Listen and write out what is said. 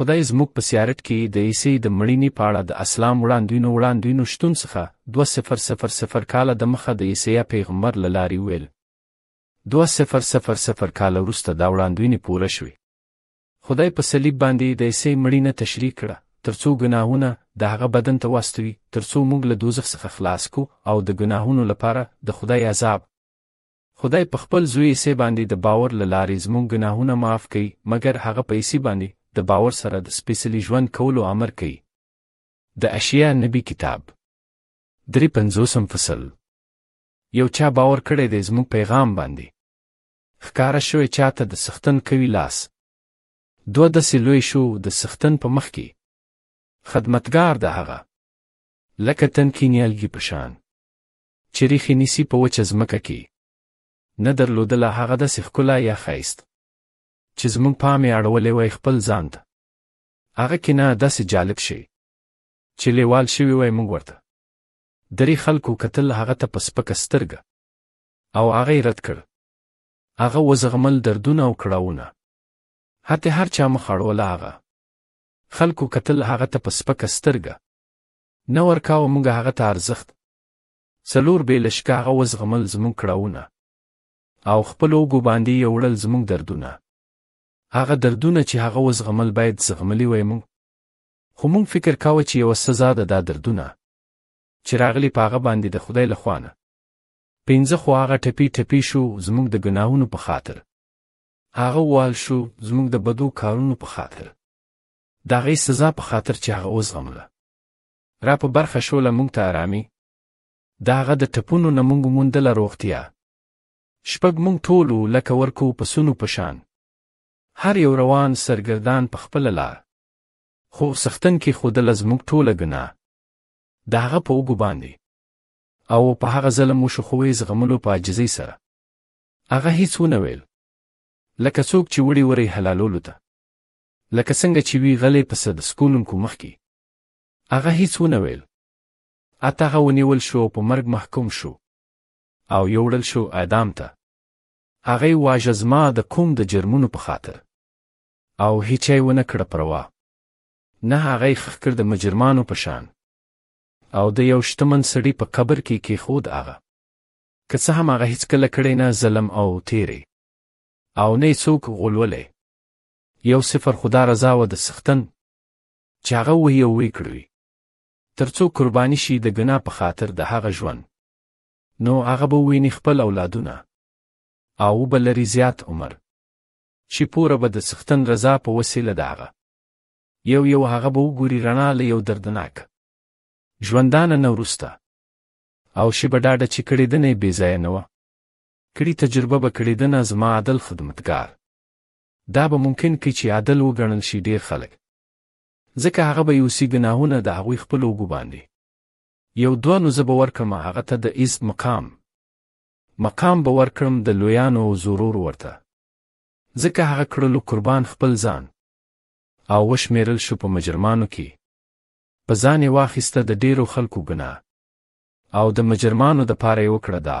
خدای زموږ په سیارت کې د عیسی د مړینې په اړه د اسلام وړاندوینو وړاندوینو شتون څخه دوه صفر صفر صفر کاله د مخه د عیسی پیغمبر له لارې ویل دوه صفر صفر صفر کاله وروسته دا وړاندوینې پوره شوې خدای په صلیب باندې د عیسی مړینه تشریح کړه ترڅو ګناهونه د هغه بدن ته واستوي ترڅو موږ له دوزخ څخه خلاص کو او د ګناهونو لپاره د خدای عذاب خدای په خپل زوی عیسی باندې د باور له لارې زموږ ګناهونه معاف کوي، مګر هغه په عیسی باندې د باور سره د سپېڅلي ژوند کولو امر کوي. د اشعیا نبي کتاب درې پنځوسم فصل یو چا باور کړی دی زموږ پیغام باندې ښکاره شوی چاته د سختن کوي لاس دوه داسې لوی شو د سختن په مخ کې خدمتګار د هغه لکه تنکینیالګي په شان چې ریښې نیسي په وچه ځمکه کې. نه درلودله هغه داسې ښکلا یا ښایست چې زموږ پام یې اړولی وای خپل ځان ته هغه کې نه داسې جالب شي چې لیوال شوي وای موږ ورته درې خلکو کتل هغه ته په سپکه سترګه او هغه یې رد کړ هغه وزغمل دردونه او کړاوونه حتی هر چا مخ اړوله هغه خلکو کتل هغه ته په سپکه سترګه نه ورکاوه موږ هغه ته ارزښت څلور بې لشکاغه وزغمل زموږ کړاوونه او خپل اوګو باندې یې وړل زموږ دردونه هغه دردونه چې هغه وزغمل باید زغملی وای موږ خو موږ فکر کاوه چې یوه سزا ده دا دردونه چې راغلی په هغه باندې د خدای له خوا نه پنځه خو هغه ټپي ټپي شو زموږ د ګناهونو په خاطر هغه وال شو زموږ د بدو کارونو په خاطر د هغې سزا په خاطر چې هغه وزغمله را په برخه شوله مونږ ته آرامي د هغه د ټپونو نه مونږ موندله روغتیا شپږ مونږ ټول وو لکه ورکو پسونو په شان هر یو روان سرګردان په خپله لار خو سختن کې ښودله زموږ ټوله ګناه د هغه په اوږو باندې او په هغه ظلم وشو خو یې زغملو په عاجزۍ سره هغه هیڅ ونه ویل لکه څوک چې وړي وری حلالولو ته لکه څنګه چې وی غلې په سد سکولونکو مخکې هغه هیڅ ونه ویل. ات هغه ونیول شو او په مرګ محکوم شو او یوړل شو اعدام ته. هغه یې واژه زما د قوم د جرمونو په خاطر او هیچا یې ونه کړه پروا. نه هغه یې ښخ کړ د مجرمانو په شان او د یو شتمن سړي په قبر کې کېښود هغه. که څه هم هغه هیڅکله کړی نه ظلم او تیری او نه یې څوک غولولی. یو صفر خدا رضا و د سختن چې هغه وهي او ویې کړوي تر څو قرباني شي د ګناه په خاطر د هغه ژوند نو هغه به وویني خپل اولادونه او وبه لري زیات عمر چې پوره به د څښتن رضا په وسیله د هغه یو یو هغه به وګوري رڼا له یو دردناک ژوندانه نه وروسته او شي به ډاډه چې کړېدنه یې بېځایه نه وه کړي تجربه به کړېدنه زما عدل خدمتګار دا به ممکن کړي چې عادل وګڼل شي ډېر خلک ځکه هغه به یوسي ګناهونه د هغوی خپل اوږو باندې یو دوه نو زه به ورکړم هغه ته د عزت مقام مقام به ورکړم د لویانو او زورور ورته ځکه هغه کړلو قربان خپل ځان او وشمیرل شو په مجرمانو کې په ځان یې واخیسته د ډېرو خلکو ګناه او د مجرمانو د پاره یې وکړه دا